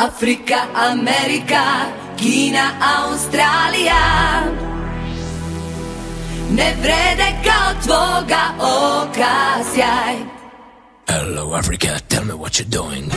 Afrika, Amerika, Kina, Australija. Ne vrede kao tvoga oka sjaj. Hello Africa, tell me what you're doing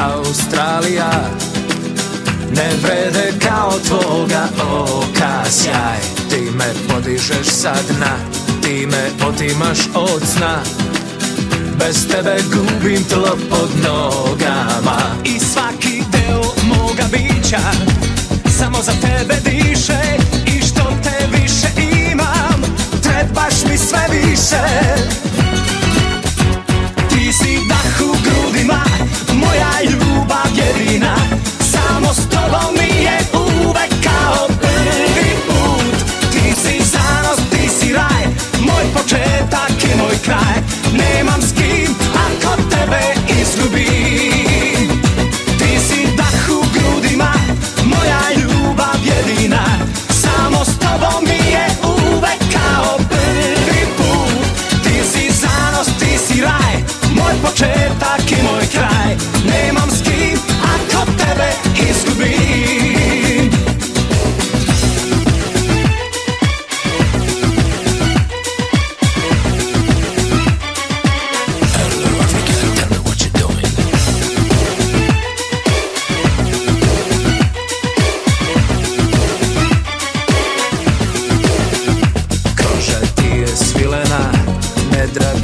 Australija. Ne vrede kao tvoga oka sjaj. Ti me podižeš sa dna, ti me otimaš od sna. Bez tebe gubim tlo pod nogama. I svaki deo moga bića Samo za tebe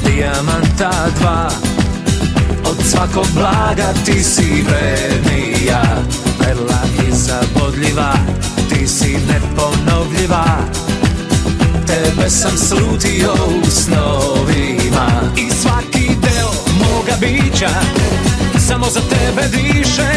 dijamanta dva. Od svakog blaga ti si vrednija Vrela i zabodljiva, ti si neponovljiva. Tebe sam slutio u snovima. I svaki deo moga bića Samo za tebe diše